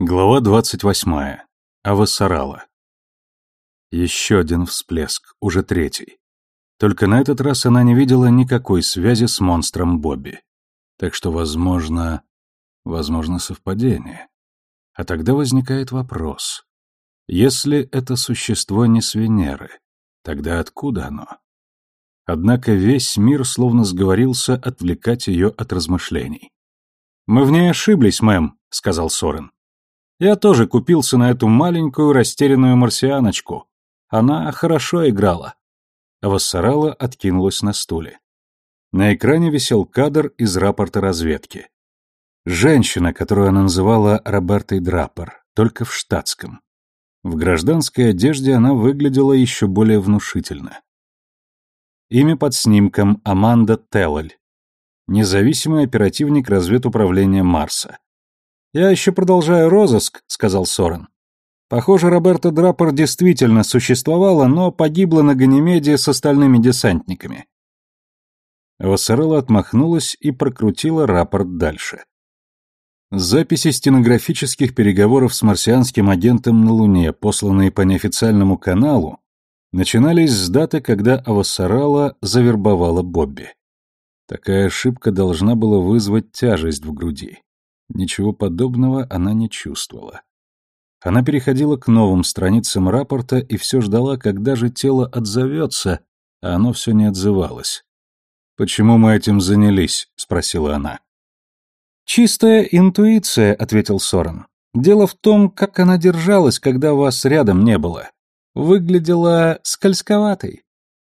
Глава двадцать восьмая. Авасарала. Еще один всплеск, уже третий. Только на этот раз она не видела никакой связи с монстром Бобби. Так что, возможно, возможно совпадение. А тогда возникает вопрос. Если это существо не с Венеры, тогда откуда оно? Однако весь мир словно сговорился отвлекать ее от размышлений. «Мы в ней ошиблись, мэм», — сказал Сорен. «Я тоже купился на эту маленькую растерянную марсианочку. Она хорошо играла». А Вассарала откинулась на стуле. На экране висел кадр из рапорта разведки. Женщина, которую она называла Робертой Драппер, только в штатском. В гражданской одежде она выглядела еще более внушительно. Имя под снимком Аманда Теллель. Независимый оперативник разведуправления Марса. «Я еще продолжаю розыск», — сказал Сорен. «Похоже, Роберта Драппер действительно существовала, но погибла на Ганимеде с остальными десантниками». Вассарелла отмахнулась и прокрутила рапорт дальше. Записи стенографических переговоров с марсианским агентом на Луне, посланные по неофициальному каналу, начинались с даты, когда Авасарала завербовала Бобби. Такая ошибка должна была вызвать тяжесть в груди. Ничего подобного она не чувствовала. Она переходила к новым страницам рапорта и все ждала, когда же тело отзовется, а оно все не отзывалось. «Почему мы этим занялись?» — спросила она. «Чистая интуиция», — ответил Сорен. «Дело в том, как она держалась, когда вас рядом не было. Выглядела скользковатой.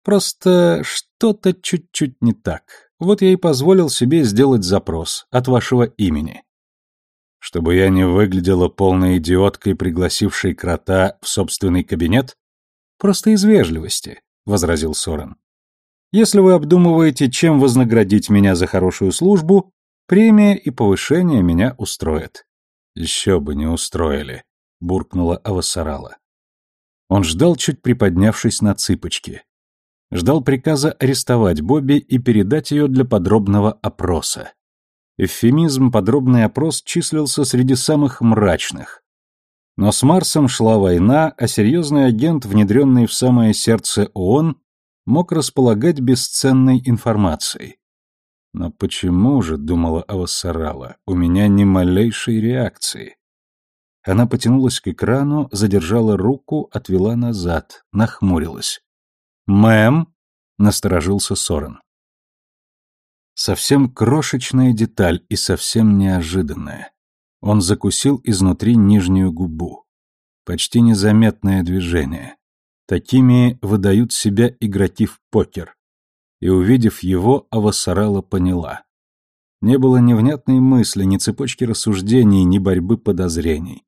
Просто что-то чуть-чуть не так. Вот я и позволил себе сделать запрос от вашего имени». «Чтобы я не выглядела полной идиоткой, пригласившей крота в собственный кабинет?» «Просто из вежливости», — возразил Сорен. «Если вы обдумываете, чем вознаградить меня за хорошую службу, Премия и повышение меня устроят. Еще бы не устроили, буркнула Авасарала. Он ждал, чуть приподнявшись на цыпочки. Ждал приказа арестовать Бобби и передать ее для подробного опроса. Эвфемизм «подробный опрос» числился среди самых мрачных. Но с Марсом шла война, а серьезный агент, внедренный в самое сердце ООН, мог располагать бесценной информацией. Но почему же, думала Авасарала, у меня ни малейшей реакции? Она потянулась к экрану, задержала руку, отвела назад, нахмурилась. «Мэм?» — насторожился Сорен. Совсем крошечная деталь и совсем неожиданная. Он закусил изнутри нижнюю губу. Почти незаметное движение. Такими выдают себя игроки в покер и, увидев его, Авасарала поняла. Не было ни внятной мысли, ни цепочки рассуждений, ни борьбы подозрений.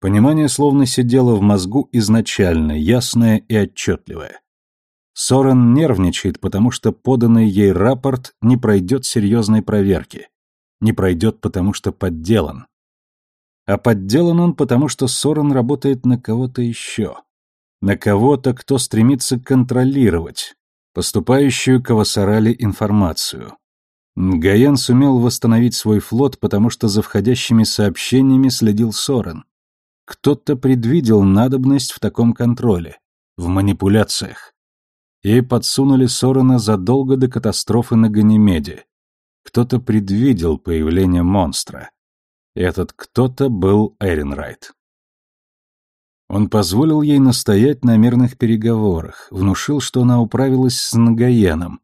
Понимание словно сидело в мозгу изначально, ясное и отчетливое. Сорен нервничает, потому что поданный ей рапорт не пройдет серьезной проверки. Не пройдет, потому что подделан. А подделан он, потому что Сорен работает на кого-то еще. На кого-то, кто стремится контролировать, поступающую к Авасарале информацию. Гаен сумел восстановить свой флот, потому что за входящими сообщениями следил Сорен. Кто-то предвидел надобность в таком контроле, в манипуляциях. Ей подсунули Сорена задолго до катастрофы на Ганимеде. Кто-то предвидел появление монстра. И этот кто-то был Эренрайт. Он позволил ей настоять на мирных переговорах, внушил, что она управилась с Нагоеном.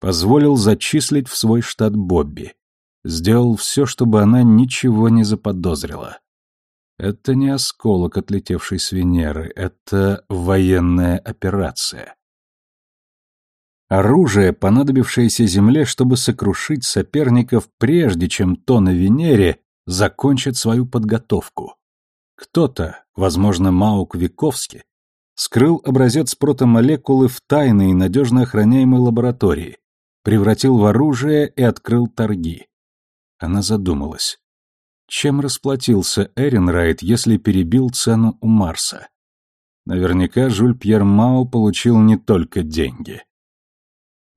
Позволил зачислить в свой штат Бобби. Сделал все, чтобы она ничего не заподозрила. Это не осколок, отлетевший с Венеры, это военная операция. Оружие, понадобившееся Земле, чтобы сокрушить соперников, прежде чем то на Венере закончит свою подготовку. Кто-то, возможно, Маук Виковски, скрыл образец протомолекулы в тайной и надежно охраняемой лаборатории, превратил в оружие и открыл торги. Она задумалась. Чем расплатился Эренрайт, если перебил цену у Марса? Наверняка Жюль Пьер Мао получил не только деньги.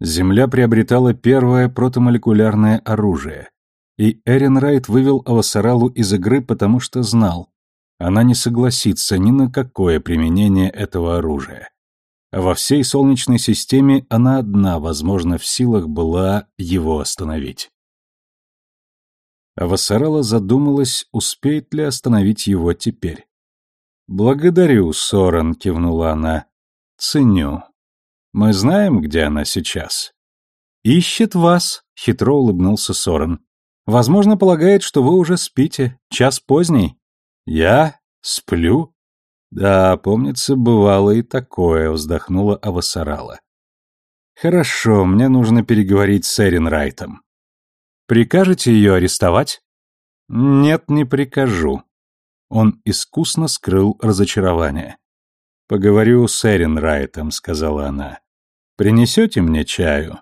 Земля приобретала первое протомолекулярное оружие, И Эрин Райт вывел Авасаралу из игры, потому что знал, она не согласится ни на какое применение этого оружия. А во всей Солнечной системе она одна, возможно, в силах была его остановить. Авасарала задумалась, успеет ли остановить его теперь. «Благодарю, Соран», — кивнула она. «Ценю. Мы знаем, где она сейчас?» «Ищет вас», — хитро улыбнулся Соран. «Возможно, полагает, что вы уже спите. Час поздний». «Я? Сплю?» «Да, помнится, бывало и такое», — вздохнула Авасарала. «Хорошо, мне нужно переговорить с Эрин Райтом». «Прикажете ее арестовать?» «Нет, не прикажу». Он искусно скрыл разочарование. «Поговорю с Эрин Райтом», — сказала она. «Принесете мне чаю?»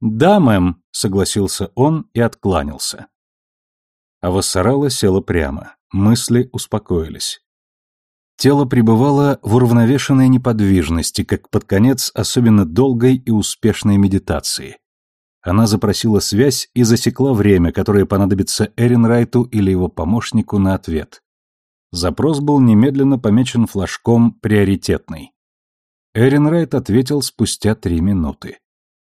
«Да, мэм», — согласился он и откланялся. А Вассарала села прямо, мысли успокоились. Тело пребывало в уравновешенной неподвижности, как под конец особенно долгой и успешной медитации. Она запросила связь и засекла время, которое понадобится Эрин Райту или его помощнику на ответ. Запрос был немедленно помечен флажком «приоритетный». Эрин Райт ответил спустя три минуты.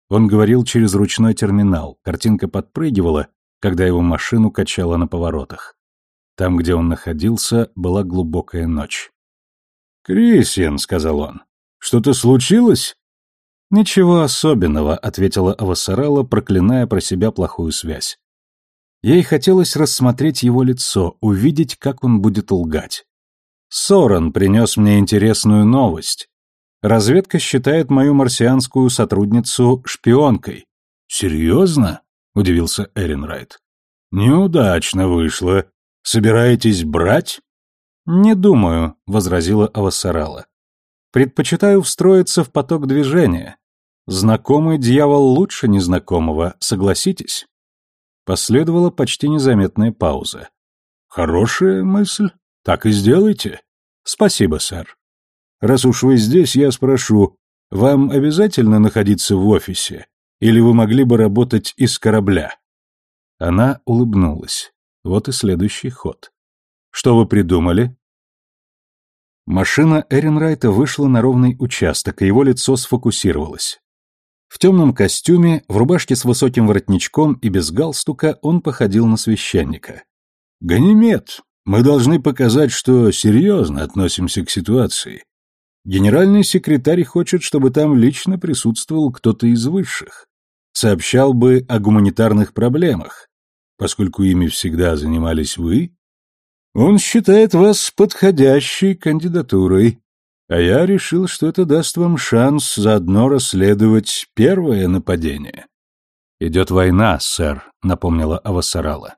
Он говорил через ручной терминал, картинка подпрыгивала, когда его машину качало на поворотах. Там, где он находился, была глубокая ночь. «Крисиан», — сказал он, — «что-то случилось?» «Ничего особенного», — ответила Авасарала, проклиная про себя плохую связь. Ей хотелось рассмотреть его лицо, увидеть, как он будет лгать. «Соран принес мне интересную новость. Разведка считает мою марсианскую сотрудницу шпионкой. Серьезно? Удивился Эренрайт. Неудачно вышло. Собираетесь брать? Не думаю, возразила Авасарала. Предпочитаю встроиться в поток движения. Знакомый дьявол лучше незнакомого, согласитесь? Последовала почти незаметная пауза. Хорошая мысль. Так и сделайте. Спасибо, сэр. Раз уж вы здесь, я спрошу, вам обязательно находиться в офисе? Или вы могли бы работать из корабля?» Она улыбнулась. Вот и следующий ход. «Что вы придумали?» Машина Эренрайта вышла на ровный участок, и его лицо сфокусировалось. В темном костюме, в рубашке с высоким воротничком и без галстука он походил на священника. «Ганимед, мы должны показать, что серьезно относимся к ситуации. Генеральный секретарь хочет, чтобы там лично присутствовал кто-то из высших. Сообщал бы о гуманитарных проблемах. Поскольку ими всегда занимались вы, он считает вас подходящей кандидатурой. А я решил, что это даст вам шанс заодно расследовать первое нападение. «Идет война, сэр», — напомнила Авасарала.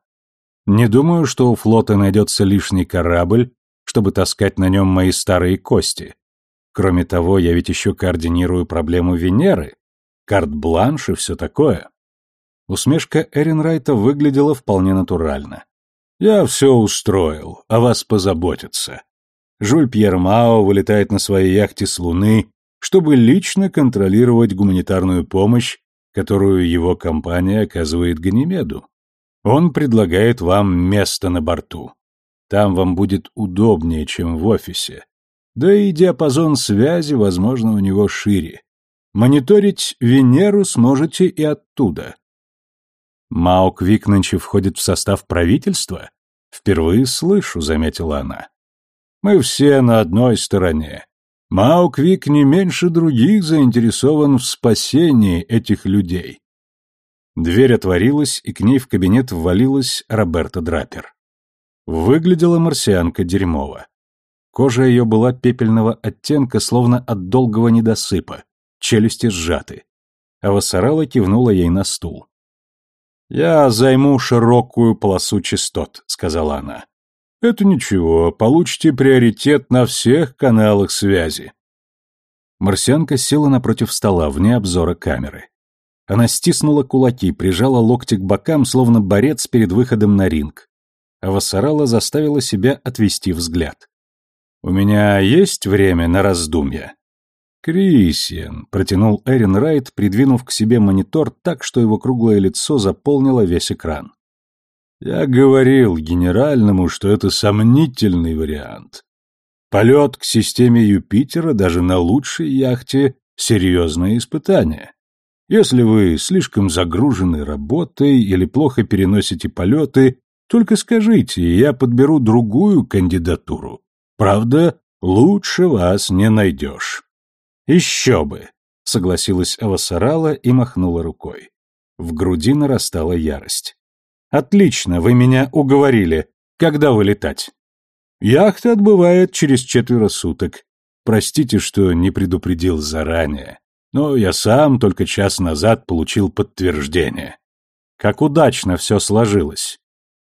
«Не думаю, что у флота найдется лишний корабль, чтобы таскать на нем мои старые кости. Кроме того, я ведь еще координирую проблему Венеры, карт-бланш и все такое. Усмешка Эренрайта выглядела вполне натурально. «Я все устроил, о вас позаботиться. Жюль Пьер Мао вылетает на своей яхте с Луны, чтобы лично контролировать гуманитарную помощь, которую его компания оказывает Ганимеду. Он предлагает вам место на борту. Там вам будет удобнее, чем в офисе. Да и диапазон связи, возможно, у него шире. Мониторить Венеру сможете и оттуда. Маук Вик нынче входит в состав правительства? Впервые слышу, заметила она. Мы все на одной стороне. Маук Вик не меньше других заинтересован в спасении этих людей. Дверь отворилась, и к ней в кабинет ввалилась Роберта Драпер. Выглядела марсианка дерьмово. Кожа ее была пепельного оттенка, словно от долгого недосыпа, челюсти сжаты. А Вассарала кивнула ей на стул. «Я займу широкую полосу частот», — сказала она. «Это ничего, получите приоритет на всех каналах связи». Марсианка села напротив стола, вне обзора камеры. Она стиснула кулаки, прижала локти к бокам, словно борец перед выходом на ринг. А Вассарала заставила себя отвести взгляд. «У меня есть время на раздумья?» «Крисиан», — протянул Эрин Райт, придвинув к себе монитор так, что его круглое лицо заполнило весь экран. Я говорил генеральному, что это сомнительный вариант. Полет к системе Юпитера даже на лучшей яхте — серьезное испытание. Если вы слишком загружены работой или плохо переносите полеты, только скажите, и я подберу другую кандидатуру. Правда, лучше вас не найдешь. Еще бы, согласилась Авасарала и махнула рукой. В груди нарастала ярость. Отлично, вы меня уговорили. Когда вылетать? Яхта отбывает через четверо суток. Простите, что не предупредил заранее. Но я сам только час назад получил подтверждение. Как удачно все сложилось.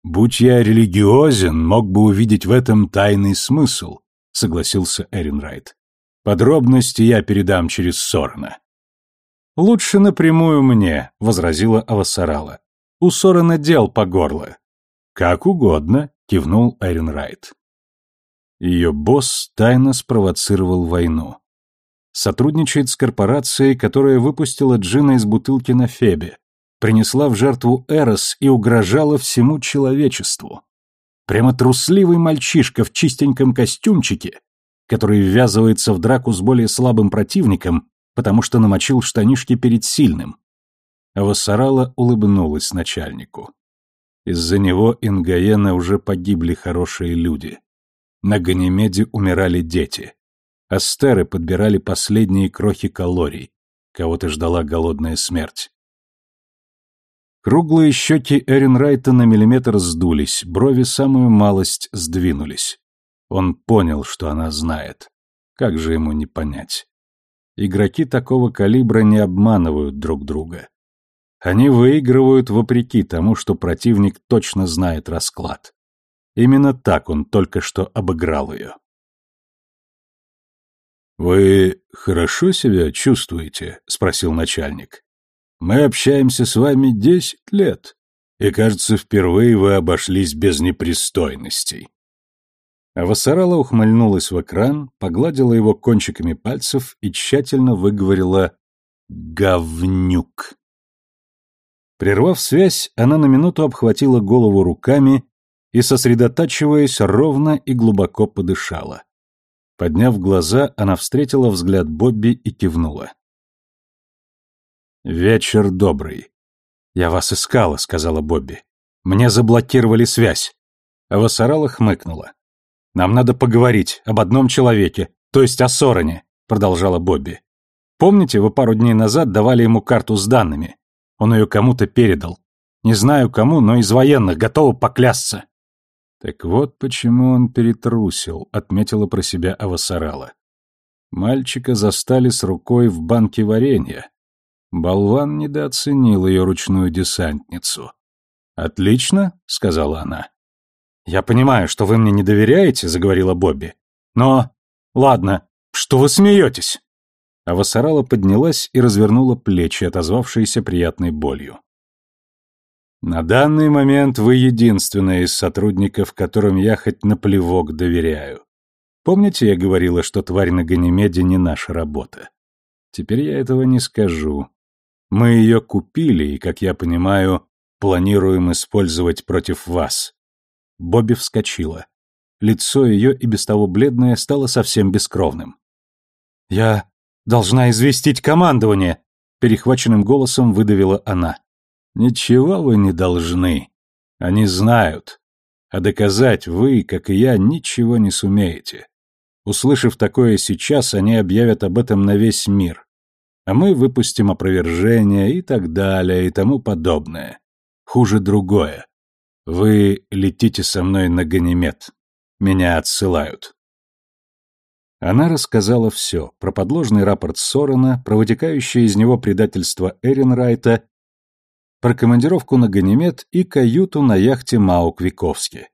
Будь я религиозен, мог бы увидеть в этом тайный смысл, согласился Эринрайт. Подробности я передам через Сорна. Лучше напрямую мне, возразила Авасарала. У Сорена дел по горло. Как угодно, кивнул Эринрайт. Ее босс тайно спровоцировал войну. Сотрудничает с корпорацией, которая выпустила джина из бутылки на Фебе, принесла в жертву Эрос и угрожала всему человечеству. Прямо трусливый мальчишка в чистеньком костюмчике, который ввязывается в драку с более слабым противником, потому что намочил штанишки перед сильным. Вассарала улыбнулась начальнику. Из-за него Ингаена уже погибли хорошие люди. На Ганимеде умирали дети. Астеры подбирали последние крохи калорий. Кого-то ждала голодная смерть. Круглые щеки Эрин Райта на миллиметр сдулись, брови самую малость сдвинулись. Он понял, что она знает. Как же ему не понять? Игроки такого калибра не обманывают друг друга. Они выигрывают вопреки тому, что противник точно знает расклад. Именно так он только что обыграл ее. «Вы хорошо себя чувствуете?» — спросил начальник. «Мы общаемся с вами десять лет, и, кажется, впервые вы обошлись без непристойностей». А Вассарала ухмыльнулась в экран, погладила его кончиками пальцев и тщательно выговорила «говнюк». Прервав связь, она на минуту обхватила голову руками и, сосредотачиваясь, ровно и глубоко подышала. Подняв глаза, она встретила взгляд Бобби и кивнула. «Вечер добрый». «Я вас искала», — сказала Бобби. «Мне заблокировали связь». А Вассарала хмыкнула. «Нам надо поговорить об одном человеке, то есть о Сороне», — продолжала Бобби. «Помните, вы пару дней назад давали ему карту с данными? Он ее кому-то передал. Не знаю кому, но из военных, готова поклясться. Так вот почему он перетрусил, отметила про себя Авасарала. Мальчика застали с рукой в банке варенья. Болван недооценил ее ручную десантницу. «Отлично», — сказала она. «Я понимаю, что вы мне не доверяете», — заговорила Бобби. «Но... Ладно, что вы смеетесь?» Авасарала поднялась и развернула плечи, отозвавшиеся приятной болью. На данный момент вы единственная из сотрудников, которым я хоть на плевок доверяю. Помните, я говорила, что тварь на Ганимеде не наша работа? Теперь я этого не скажу. Мы ее купили и, как я понимаю, планируем использовать против вас. Бобби вскочила. Лицо ее, и без того бледное, стало совсем бескровным. «Я должна известить командование», — перехваченным голосом выдавила она. Ничего вы не должны. Они знают. А доказать вы, как и я, ничего не сумеете. Услышав такое сейчас, они объявят об этом на весь мир. А мы выпустим опровержение и так далее, и тому подобное. Хуже другое. Вы летите со мной на Ганимед. Меня отсылают. Она рассказала все, про подложный рапорт Сорена, про вытекающее из него предательство Эренрайта про командировку на Ганимед и каюту на яхте Маук Виковски.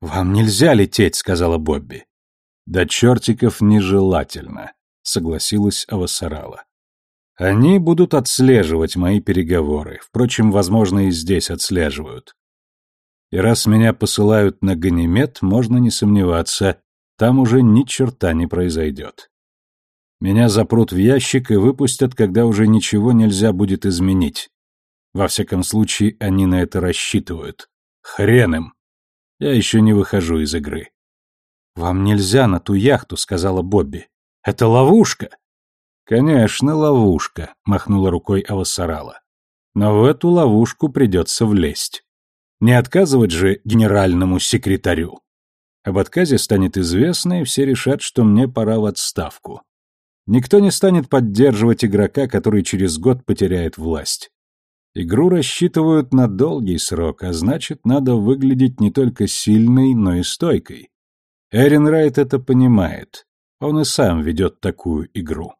«Вам нельзя лететь», — сказала Бобби. «Да чертиков нежелательно», — согласилась Авасарала. «Они будут отслеживать мои переговоры, впрочем, возможно, и здесь отслеживают. И раз меня посылают на Ганимед, можно не сомневаться, там уже ни черта не произойдет. Меня запрут в ящик и выпустят, когда уже ничего нельзя будет изменить. Во всяком случае, они на это рассчитывают. Хрен им. Я еще не выхожу из игры. «Вам нельзя на ту яхту», — сказала Бобби. «Это ловушка». «Конечно, ловушка», — махнула рукой Авасарала. «Но в эту ловушку придется влезть. Не отказывать же генеральному секретарю. Об отказе станет известно, и все решат, что мне пора в отставку. Никто не станет поддерживать игрока, который через год потеряет власть. Игру рассчитывают на долгий срок, а значит, надо выглядеть не только сильной, но и стойкой. Эрин Райт это понимает. Он и сам ведет такую игру.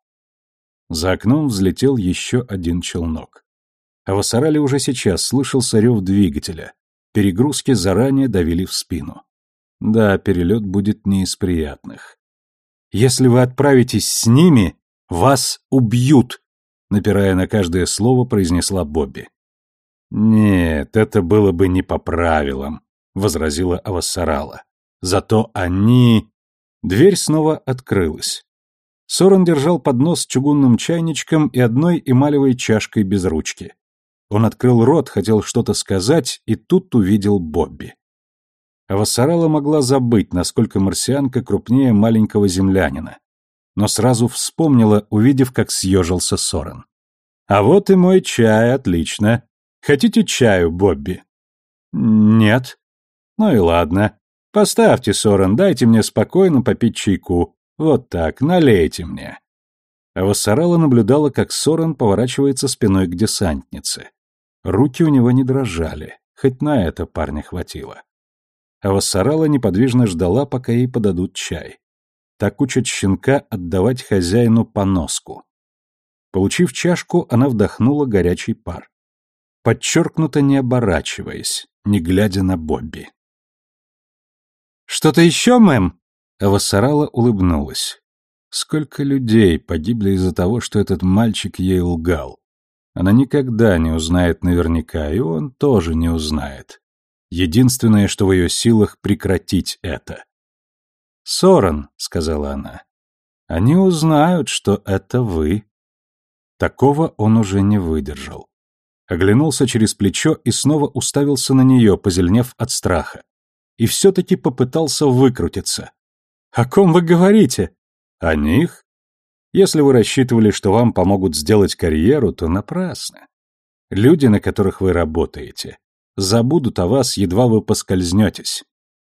За окном взлетел еще один челнок. А в Асарале уже сейчас слышался рев двигателя. Перегрузки заранее давили в спину. Да, перелет будет не из приятных. Если вы отправитесь с ними, вас убьют, напирая на каждое слово, произнесла Бобби. Нет, это было бы не по правилам, возразила Авассарала. Зато они... Дверь снова открылась. Сорен держал поднос с чугунным чайничком и одной эмалевой чашкой без ручки. Он открыл рот, хотел что-то сказать, и тут увидел Бобби. Авасарала могла забыть, насколько марсианка крупнее маленького землянина, но сразу вспомнила, увидев, как съежился Сорен. «А вот и мой чай, отлично. Хотите чаю, Бобби?» «Нет». «Ну и ладно. Поставьте, Сорен, дайте мне спокойно попить чайку. Вот так, налейте мне». Авасарала наблюдала, как Сорен поворачивается спиной к десантнице. Руки у него не дрожали, хоть на это парня хватило. Авасарала неподвижно ждала, пока ей подадут чай. Так учат щенка отдавать хозяину поноску. Получив чашку, она вдохнула горячий пар. Подчеркнуто не оборачиваясь, не глядя на Бобби. «Что-то еще, мэм?» Авасарала улыбнулась. Сколько людей погибли из-за того, что этот мальчик ей лгал. Она никогда не узнает наверняка, и он тоже не узнает. Единственное, что в ее силах, прекратить это. «Соран», — сказала она, — «они узнают, что это вы». Такого он уже не выдержал. Оглянулся через плечо и снова уставился на нее, позеленев от страха. И все-таки попытался выкрутиться. «О ком вы говорите?» «О них?» Если вы рассчитывали, что вам помогут сделать карьеру, то напрасно. Люди, на которых вы работаете, забудут о вас, едва вы поскользнетесь.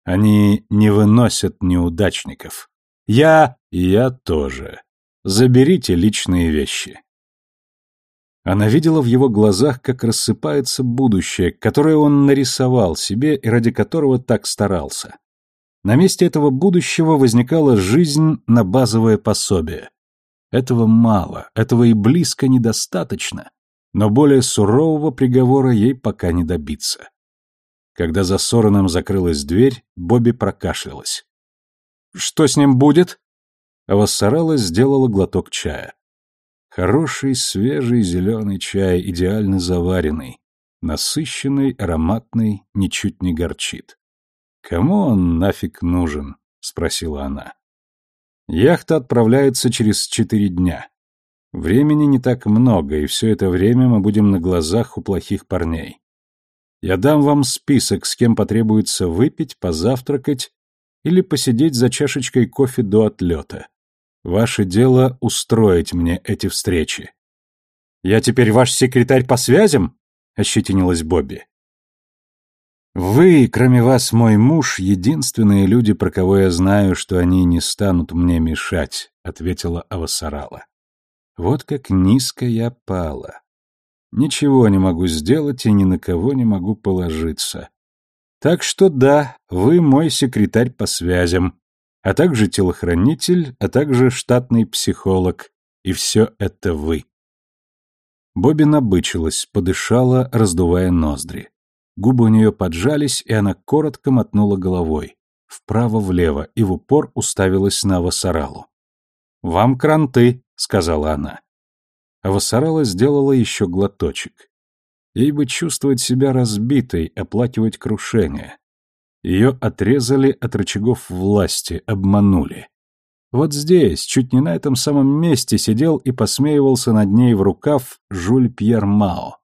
Они не выносят неудачников. Я я тоже. Заберите личные вещи. Она видела в его глазах, как рассыпается будущее, которое он нарисовал себе и ради которого так старался. На месте этого будущего возникала жизнь на базовое пособие. Этого мало, этого и близко недостаточно, но более сурового приговора ей пока не добиться. Когда за Сороном закрылась дверь, Бобби прокашлялась. «Что с ним будет?» Авассарала сделала глоток чая. Хороший, свежий зеленый чай, идеально заваренный, насыщенный, ароматный, ничуть не горчит. «Кому он нафиг нужен?» — спросила она. Яхта отправляется через четыре дня. Времени не так много, и все это время мы будем на глазах у плохих парней. Я дам вам список, с кем потребуется выпить, позавтракать или посидеть за чашечкой кофе до отлета. Ваше дело устроить мне эти встречи. «Я теперь ваш секретарь по связям?» — ощетинилась Бобби. Вы, кроме вас, мой муж, единственные люди, про кого я знаю, что они не станут мне мешать, ответила Авасарала. Вот как низко я пала. Ничего не могу сделать и ни на кого не могу положиться. Так что да, вы мой секретарь по связям, а также телохранитель, а также штатный психолог, и все это вы. Бобби набычилась, подышала, раздувая ноздри. Губы у нее поджались, и она коротко мотнула головой. Вправо-влево и в упор уставилась на Вассаралу. «Вам кранты», — сказала она. А Вассарала сделала еще глоточек. Ей бы чувствовать себя разбитой, оплакивать крушение. Ее отрезали от рычагов власти, обманули. Вот здесь, чуть не на этом самом месте, сидел и посмеивался над ней в рукав Жюль Пьер Мао.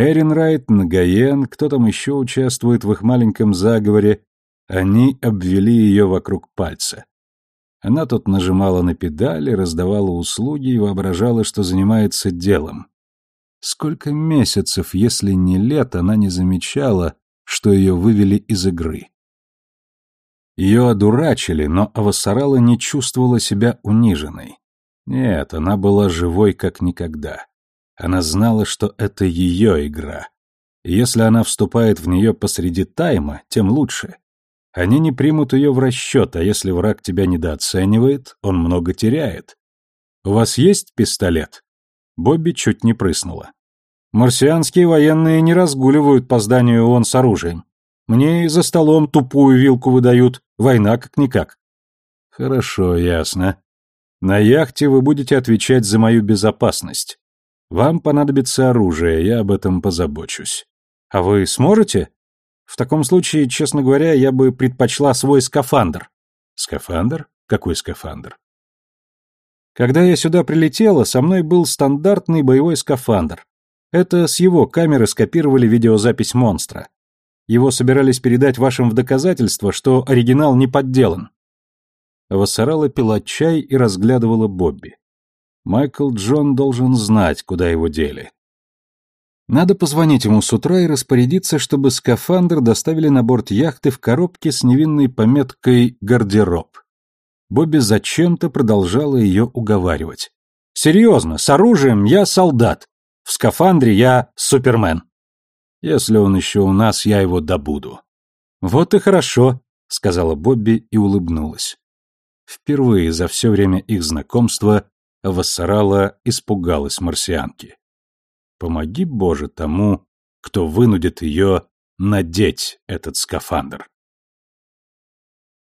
Эрин Райт, Нагаен, кто там еще участвует в их маленьком заговоре, они обвели ее вокруг пальца. Она тут нажимала на педали, раздавала услуги и воображала, что занимается делом. Сколько месяцев, если не лет, она не замечала, что ее вывели из игры. Ее одурачили, но Авасарала не чувствовала себя униженной. Нет, она была живой как никогда. Она знала, что это ее игра. И если она вступает в нее посреди тайма, тем лучше. Они не примут ее в расчет, а если враг тебя недооценивает, он много теряет. «У вас есть пистолет?» Бобби чуть не прыснула. «Марсианские военные не разгуливают по зданию ООН с оружием. Мне и за столом тупую вилку выдают, война как-никак». «Хорошо, ясно. На яхте вы будете отвечать за мою безопасность. Вам понадобится оружие, я об этом позабочусь. А вы сможете? В таком случае, честно говоря, я бы предпочла свой скафандр. Скафандр? Какой скафандр? Когда я сюда прилетела, со мной был стандартный боевой скафандр. Это с его камеры скопировали видеозапись монстра. Его собирались передать вашим в доказательство, что оригинал не подделан. Вассарала пила чай и разглядывала Бобби. Майкл Джон должен знать, куда его дели. Надо позвонить ему с утра и распорядиться, чтобы скафандр доставили на борт яхты в коробке с невинной пометкой «Гардероб». Бобби зачем-то продолжала ее уговаривать. «Серьезно, с оружием я солдат. В скафандре я супермен. Если он еще у нас, я его добуду». «Вот и хорошо», — сказала Бобби и улыбнулась. Впервые за все время их знакомства Вассарала испугалась марсианки. Помоги, Боже, тому, кто вынудит ее надеть этот скафандр.